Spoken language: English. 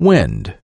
Wind.